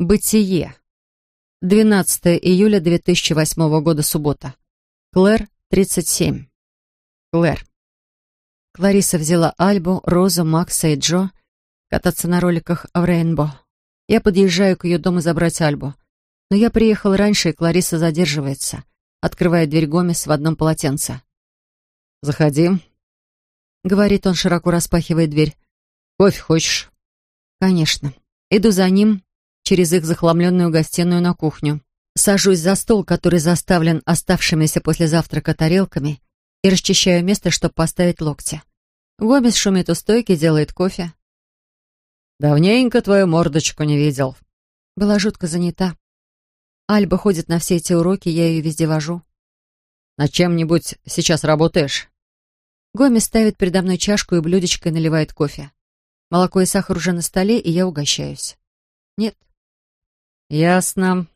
Бытие. 12 июля 2008 года, суббота. Клэр, 37. Клэр. Клариса взяла Альбу, Розу, Макса и Джо кататься на роликах в Рейнбо. Я подъезжаю к ее дому забрать Альбу. Но я приехал раньше, и Клариса задерживается. Открывает дверь Гомес в одном полотенце. «Заходи», — говорит он, широко распахивая дверь. «Кофе хочешь?» «Конечно. Иду за ним, через их захламленную гостиную на кухню. Сажусь за стол, который заставлен оставшимися после завтрака тарелками, и расчищаю место, чтобы поставить локти. Гомес шумит у стойки, делает кофе. «Давненько твою мордочку не видел». Была жутко занята. Альба ходит на все эти уроки, я ее везде вожу. «На чем-нибудь сейчас работаешь?» Гомес ставит передо мной чашку и блюдечко и наливает кофе. Молоко и сахар уже на столе, и я угощаюсь. Нет, «Ясно».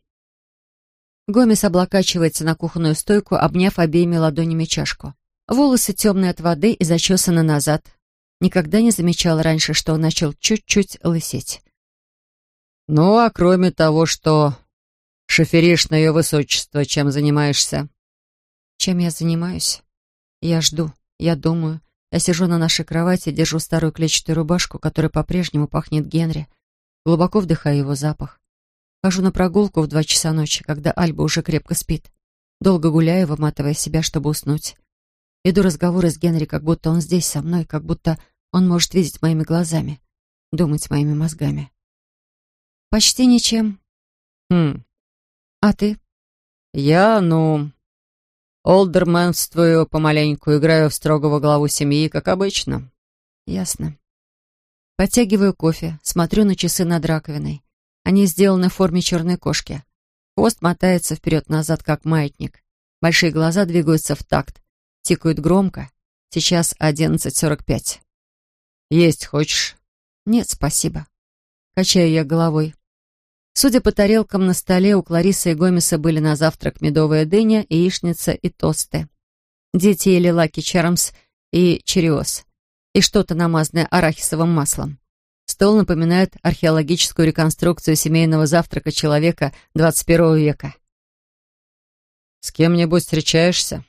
Гомес облокачивается на кухонную стойку, обняв обеими ладонями чашку. Волосы темные от воды и зачесаны назад. Никогда не замечала раньше, что он начал чуть-чуть лысеть. «Ну, а кроме того, что шоферишь на ее высочество, чем занимаешься?» «Чем я занимаюсь? Я жду, я думаю. Я сижу на нашей кровати, держу старую клетчатую рубашку, которая по-прежнему пахнет Генри. Глубоко вдыхаю его запах. Хожу на прогулку в два часа ночи, когда Альба уже крепко спит. Долго гуляю, выматывая себя, чтобы уснуть. Иду разговоры с Генри, как будто он здесь со мной, как будто он может видеть моими глазами, думать моими мозгами. Почти ничем. Хм. А ты? Я, ну... Олдерменствую помаленьку, играю в строгого главу семьи, как обычно. Ясно. Подтягиваю кофе, смотрю на часы над раковиной. Они сделаны в форме черной кошки. Хвост мотается вперед-назад, как маятник. Большие глаза двигаются в такт. Тикают громко. Сейчас 11.45. «Есть хочешь?» «Нет, спасибо». Качаю я головой. Судя по тарелкам на столе, у Кларисы и Гомеса были на завтрак медовая дыня, яичница и тосты. Дети ели лаки чармс и чериос, и что-то намазанное арахисовым маслом. Стол напоминает археологическую реконструкцию семейного завтрака человека 21 века. «С кем-нибудь встречаешься?»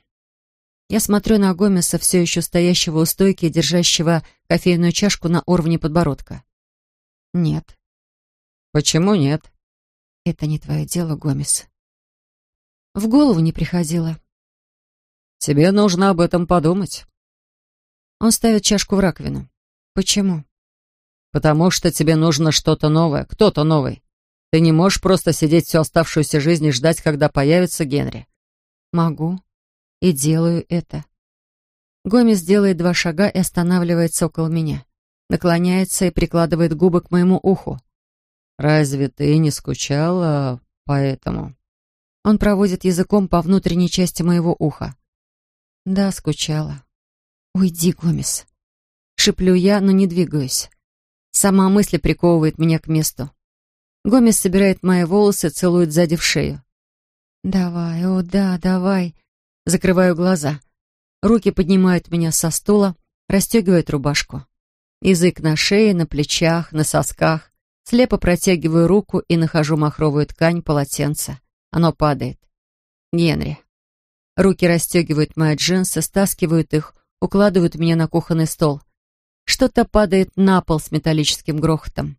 Я смотрю на Гомеса, все еще стоящего у стойки и держащего кофейную чашку на уровне подбородка. «Нет». «Почему нет?» «Это не твое дело, Гомес». В голову не приходило. «Тебе нужно об этом подумать». Он ставит чашку в раковину. «Почему?» Потому что тебе нужно что-то новое, кто-то новый. Ты не можешь просто сидеть всю оставшуюся жизнь и ждать, когда появится Генри. Могу. И делаю это. Гомес делает два шага и останавливается около меня. Наклоняется и прикладывает губы к моему уху. «Разве ты не скучала по этому?» Он проводит языком по внутренней части моего уха. «Да, скучала. Уйди, Гомес». Шиплю я, но не двигаюсь. Сама мысль приковывает меня к месту. Гомес собирает мои волосы, целует сзади в шею. «Давай, о да, давай». Закрываю глаза. Руки поднимают меня со стула, расстегивают рубашку. Язык на шее, на плечах, на сосках. Слепо протягиваю руку и нахожу махровую ткань, полотенце. Оно падает. Генри. Руки расстегивают мои джинсы, стаскивают их, укладывают меня на кухонный стол — что-то падает на пол с металлическим грохотом.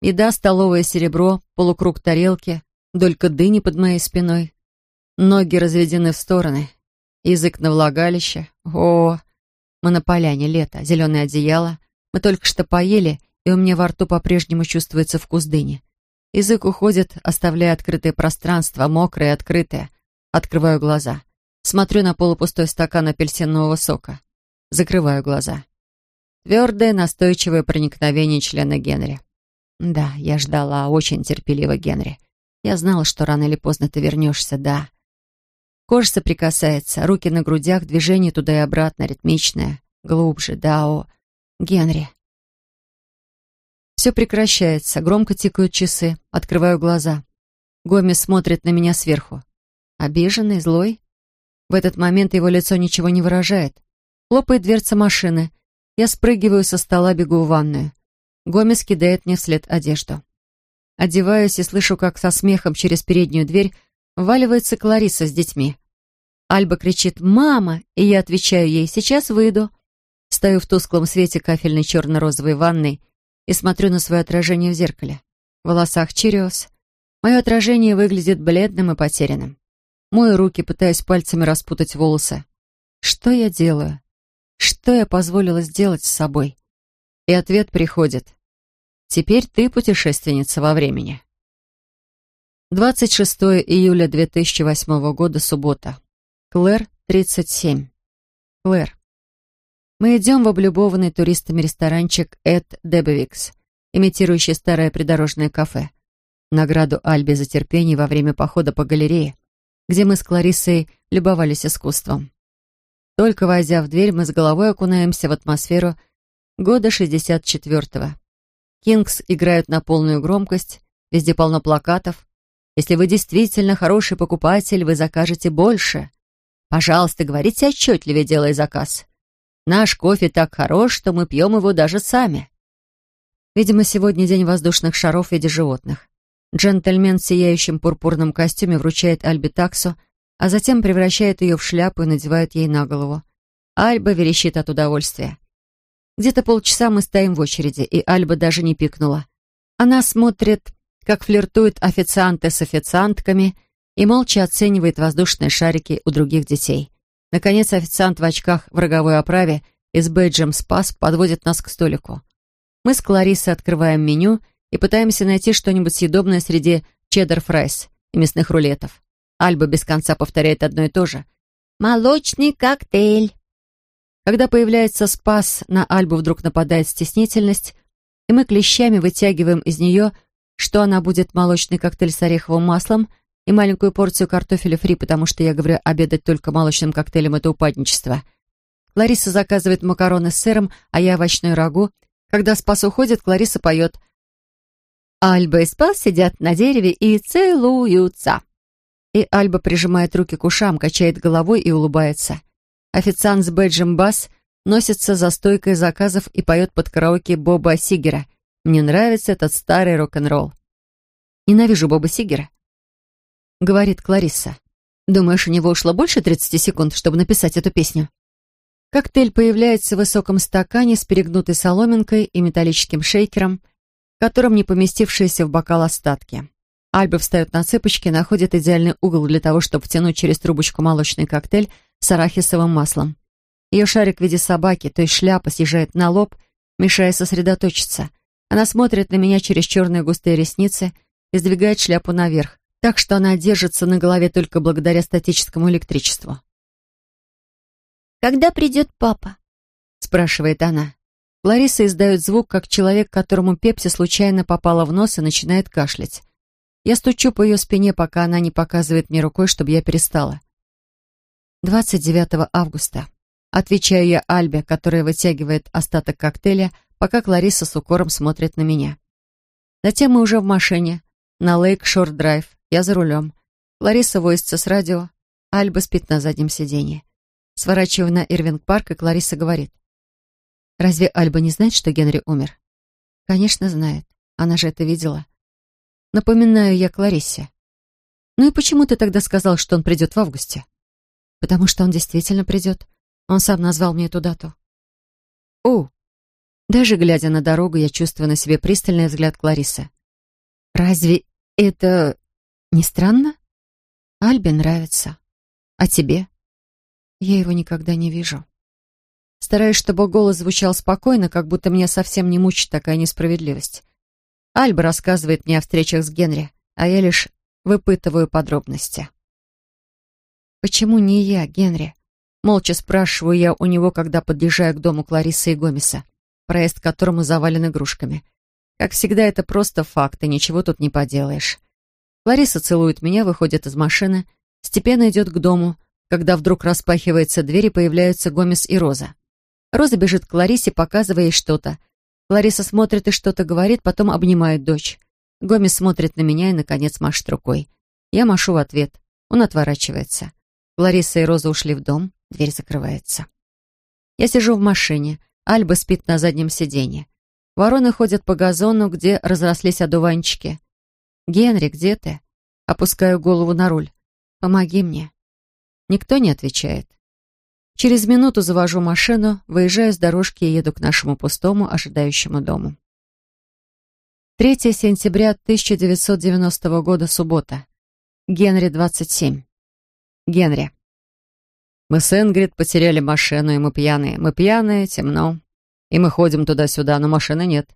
Еда, столовое серебро, полукруг тарелки, долька дыни под моей спиной. Ноги разведены в стороны. Язык на влагалище. О, мы на поляне, лето, зеленое одеяло. Мы только что поели, и у меня во рту по-прежнему чувствуется вкус дыни. Язык уходит, оставляя открытое пространство, мокрое и открытое. Открываю глаза. Смотрю на полупустой стакан апельсинового сока. Закрываю глаза. Твердое, настойчивое проникновение члена Генри. Да, я ждала, очень терпеливо, Генри. Я знала, что рано или поздно ты вернешься, да. Кожа соприкасается, руки на грудях, движение туда и обратно, ритмичное. Глубже, да, о... Генри. Все прекращается, громко тикают часы, открываю глаза. Гомес смотрит на меня сверху. Обиженный, злой. В этот момент его лицо ничего не выражает. Хлопает дверца машины. Я спрыгиваю со стола, бегу в ванную. Гомес кидает мне вслед одежду. Одеваюсь и слышу, как со смехом через переднюю дверь вваливается Клариса с детьми. Альба кричит «Мама!» и я отвечаю ей «Сейчас выйду». Стою в тусклом свете кафельной черно-розовой ванной и смотрю на свое отражение в зеркале. В волосах через. Мое отражение выглядит бледным и потерянным. Мою руки, пытаясь пальцами распутать волосы. Что я делаю? Что я позволила сделать с собой? И ответ приходит. Теперь ты путешественница во времени. 26 июля 2008 года, суббота. Клэр, 37. Клэр. Мы идем в облюбованный туристами ресторанчик Эд Дебевикс, имитирующий старое придорожное кафе. Награду Альбе за терпение во время похода по галерее, где мы с Клариссой любовались искусством. Только войдя в дверь, мы с головой окунаемся в атмосферу года 64-го. Кингс играют на полную громкость, везде полно плакатов. Если вы действительно хороший покупатель, вы закажете больше. Пожалуйста, говорите отчетливее, делая заказ. Наш кофе так хорош, что мы пьем его даже сами. Видимо, сегодня день воздушных шаров в виде животных. Джентльмен в сияющем пурпурном костюме вручает Альбе таксу, а затем превращает ее в шляпу и надевает ей на голову. Альба верещит от удовольствия. Где-то полчаса мы стоим в очереди, и Альба даже не пикнула. Она смотрит, как флиртуют официанты с официантками и молча оценивает воздушные шарики у других детей. Наконец, официант в очках в роговой оправе и с бейджем «Спас» подводит нас к столику. Мы с Клариссой открываем меню и пытаемся найти что-нибудь съедобное среди cheddar fries и мясных рулетов. Альба без конца повторяет одно и то же. «Молочный коктейль». Когда появляется спас, на Альбу вдруг нападает стеснительность, и мы клещами вытягиваем из нее, что она будет молочный коктейль с ореховым маслом и маленькую порцию картофеля фри, потому что я говорю, обедать только молочным коктейлем — это упадничество. Клариса заказывает макароны с сыром, а я овощной рагу. Когда спас уходит, Клариса поет «Альба и спас сидят на дереве и целуются». И Альба прижимает руки к ушам, качает головой и улыбается. Официант с бэджем «Бас» носится за стойкой заказов и поет под караоке Боба Сигера. Мне нравится этот старый рок-н-ролл. Ненавижу Боба Сигера. Говорит Кларисса. Думаешь, у него ушло больше 30 секунд, чтобы написать эту песню? Коктейль появляется в высоком стакане с перегнутой соломинкой и металлическим шейкером, в котором не поместившиеся в бокал остатки. Альба встает на цыпочки находит идеальный угол для того, чтобы втянуть через трубочку молочный коктейль с арахисовым маслом. Ее шарик в виде собаки, то есть шляпа, съезжает на лоб, мешая сосредоточиться. Она смотрит на меня через черные густые ресницы и сдвигает шляпу наверх, так что она держится на голове только благодаря статическому электричеству. «Когда придет папа?» — спрашивает она. Лариса издает звук, как человек, которому пепси случайно попала в нос и начинает кашлять. Я стучу по ее спине, пока она не показывает мне рукой, чтобы я перестала. 29 августа. Отвечаю я Альбе, которая вытягивает остаток коктейля, пока Клариса с укором смотрит на меня. Затем мы уже в машине, на Лейк-Шор-Драйв, я за рулем. Клариса возится с радио, Альба спит на заднем сиденье. Сворачиваю на Ирвинг-парк, и Клариса говорит. «Разве Альба не знает, что Генри умер?» «Конечно знает. Она же это видела». Напоминаю я Кларисе. «Ну и почему ты тогда сказал, что он придет в августе?» «Потому что он действительно придет. Он сам назвал мне эту дату». «О!» Даже глядя на дорогу, я чувствую на себе пристальный взгляд Кларисы. «Разве это не странно?» «Альбе нравится. А тебе?» «Я его никогда не вижу». Стараюсь, чтобы голос звучал спокойно, как будто меня совсем не мучит такая несправедливость. Альба рассказывает мне о встречах с Генри, а я лишь выпытываю подробности. «Почему не я, Генри?» Молча спрашиваю я у него, когда подъезжаю к дому Кларисы и Гомеса, проезд к которому завален игрушками. Как всегда, это просто факт, и ничего тут не поделаешь. Клариса целует меня, выходит из машины, степенно идет к дому, когда вдруг распахивается дверь и появляются Гомес и Роза. Роза бежит к Кларисе, показывая ей что-то, Лариса смотрит и что-то говорит, потом обнимает дочь. Гомес смотрит на меня и, наконец, машет рукой. Я машу в ответ. Он отворачивается. Лариса и Роза ушли в дом. Дверь закрывается. Я сижу в машине. Альба спит на заднем сиденье. Вороны ходят по газону, где разрослись одуванчики. «Генри, где ты?» Опускаю голову на руль. «Помоги мне». Никто не отвечает. Через минуту завожу машину, выезжаю с дорожки и еду к нашему пустому, ожидающему дому. 3 сентября 1990 года, суббота. Генри, 27. Генри. Мы с Ингрид потеряли машину, и мы пьяные. Мы пьяные, темно. И мы ходим туда-сюда, но машины нет.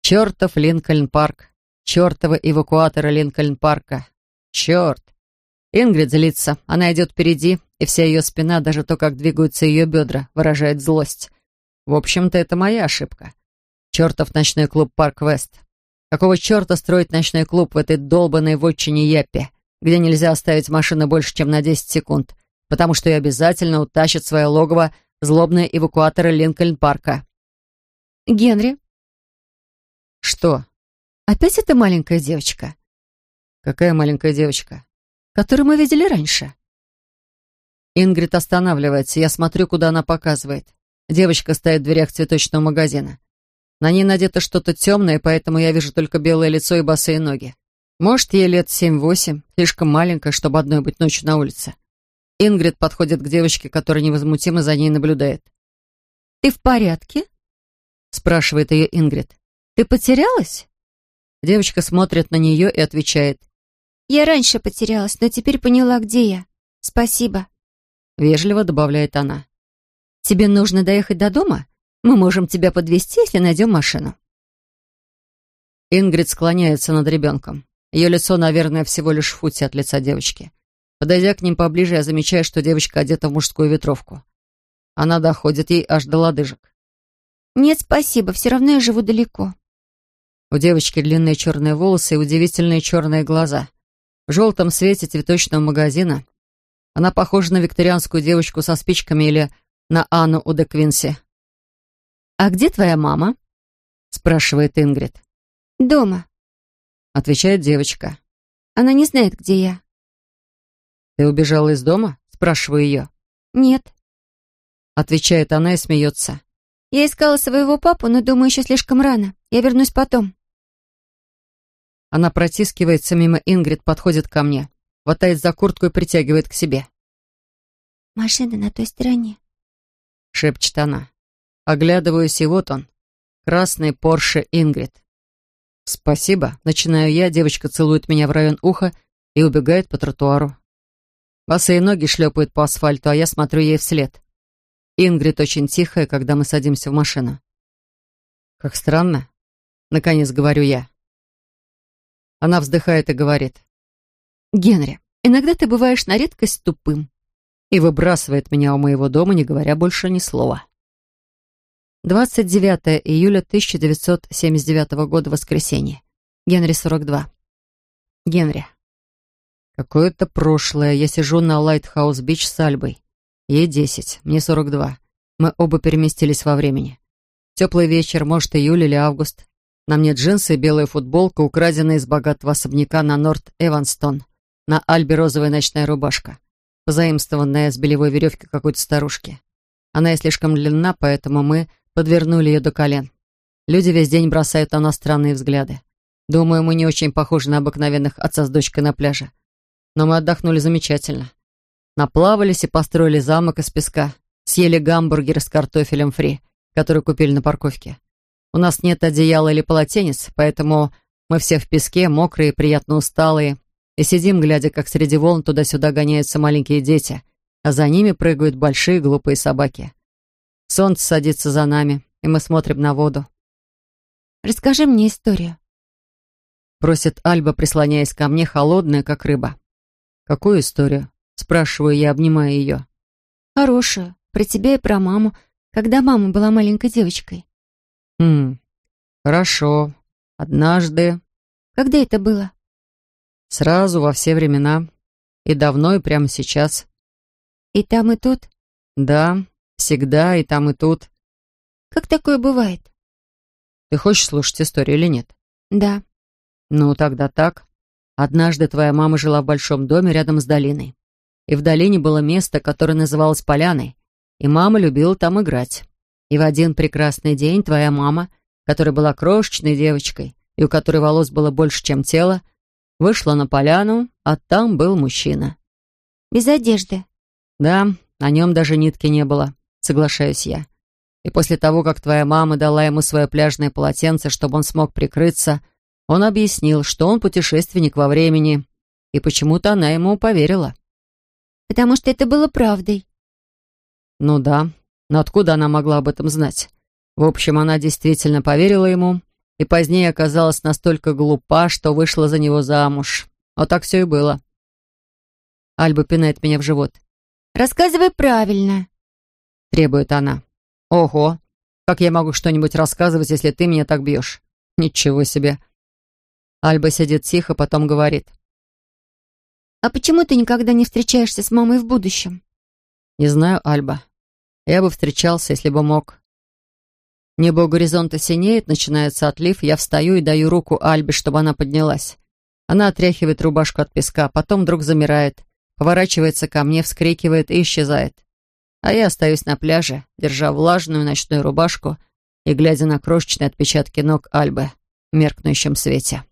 Чертов Линкольн-парк. Чертовы эвакуаторы Линкольн-парка. Черт. Ингрид злится. Она идет впереди, и вся ее спина, даже то, как двигаются ее бедра, выражает злость. В общем-то, это моя ошибка. Чертов ночной клуб «Парк Вест». Какого черта строить ночной клуб в этой долбанной вотчине Яппе, где нельзя оставить машину больше, чем на 10 секунд, потому что ее обязательно утащат свое логово злобные эвакуаторы Линкольн-парка. «Генри?» «Что?» «Опять эта маленькая девочка?» «Какая маленькая девочка?» «Которую мы видели раньше». Ингрид останавливается, я смотрю, куда она показывает. Девочка стоит в дверях цветочного магазина. На ней надето что-то темное, поэтому я вижу только белое лицо и босые ноги. Может, ей лет семь-восемь, слишком маленькая, чтобы одной быть ночью на улице. Ингрид подходит к девочке, которая невозмутимо за ней наблюдает. «Ты в порядке?» — спрашивает ее Ингрид. «Ты потерялась?» Девочка смотрит на нее и отвечает. «Я раньше потерялась, но теперь поняла, где я. Спасибо». Вежливо добавляет она. «Тебе нужно доехать до дома? Мы можем тебя подвезти, если найдем машину». Ингрид склоняется над ребенком. Ее лицо, наверное, всего лишь в футе от лица девочки. Подойдя к ним поближе, я замечаю, что девочка одета в мужскую ветровку. Она доходит ей аж до лодыжек. «Нет, спасибо, все равно я живу далеко». У девочки длинные черные волосы и удивительные черные глаза. В желтом свете цветочного магазина она похожа на викторианскую девочку со спичками или на Анну у де Квинси. «А где твоя мама?» — спрашивает Ингрид. «Дома», — отвечает девочка. «Она не знает, где я». «Ты убежала из дома?» — спрашиваю ее. «Нет», — отвечает она и смеется. «Я искала своего папу, но думаю, еще слишком рано. Я вернусь потом». Она протискивается мимо Ингрид, подходит ко мне, хватает за куртку и притягивает к себе. «Машина на той стороне», — шепчет она. Оглядываюсь, и вот он. Красный Порше Ингрид. «Спасибо», — начинаю я, девочка целует меня в район уха и убегает по тротуару. Босые ноги шлепают по асфальту, а я смотрю ей вслед. Ингрид очень тихая, когда мы садимся в машину. «Как странно», — наконец говорю я. Она вздыхает и говорит. «Генри, иногда ты бываешь на редкость тупым». И выбрасывает меня у моего дома, не говоря больше ни слова. 29 июля 1979 года, воскресенье. Генри, 42. Генри. Какое-то прошлое. Я сижу на Лайтхаус-Бич с Альбой. Ей 10, мне 42. Мы оба переместились во времени. Теплый вечер, может, июль или август. На мне джинсы и белая футболка, украденная из богатого особняка на Норт-Эванстон. На Альбе розовая ночная рубашка, позаимствованная с белевой веревки какой-то старушки. Она и слишком длинна, поэтому мы подвернули ее до колен. Люди весь день бросают на нас странные взгляды. Думаю, мы не очень похожи на обыкновенных отца с дочкой на пляже. Но мы отдохнули замечательно. Наплавались и построили замок из песка. Съели гамбургер с картофелем фри, который купили на парковке. У нас нет одеяла или полотенец, поэтому мы все в песке, мокрые, приятно усталые, и сидим, глядя, как среди волн туда-сюда гоняются маленькие дети, а за ними прыгают большие глупые собаки. Солнце садится за нами, и мы смотрим на воду. «Расскажи мне историю», — просит Альба, прислоняясь ко мне, холодная, как рыба. «Какую историю?» — спрашиваю я, обнимая ее. «Хорошую. Про тебя и про маму, когда мама была маленькой девочкой». «Хм, хорошо. Однажды...» «Когда это было?» «Сразу, во все времена. И давно, и прямо сейчас». «И там, и тут?» «Да, Всегда и там, и тут. Как такое бывает? Ты хочешь слушать историю или нет? Да. Ну, тогда так. Однажды твоя мама жила в большом доме рядом с долиной. И в долине было место, которое называлось Поляной. И мама любила там играть. И в один прекрасный день твоя мама, которая была крошечной девочкой, и у которой волос было больше, чем тело, Вышла на поляну, а там был мужчина. «Без одежды?» «Да, на нем даже нитки не было, соглашаюсь я. И после того, как твоя мама дала ему свое пляжное полотенце, чтобы он смог прикрыться, он объяснил, что он путешественник во времени, и почему-то она ему поверила». «Потому что это было правдой». «Ну да, но откуда она могла об этом знать? В общем, она действительно поверила ему, и позднее оказалась настолько глупа, что вышла за него замуж. Вот так все и было. Альба пинает меня в живот. «Рассказывай правильно», — требует она. «Ого! Как я могу что-нибудь рассказывать, если ты меня так бьешь? Ничего себе!» Альба сидит тихо, потом говорит. «А почему ты никогда не встречаешься с мамой в будущем?» «Не знаю, Альба. Я бы встречался, если бы мог. Небо у горизонта синеет, начинается отлив, я встаю и даю руку Альбе, чтобы она поднялась. Она отряхивает рубашку от песка, потом вдруг замирает, поворачивается ко мне, вскрикивает и исчезает. А я остаюсь на пляже, держа влажную ночную рубашку и глядя на крошечные отпечатки ног Альбы в меркнущем свете.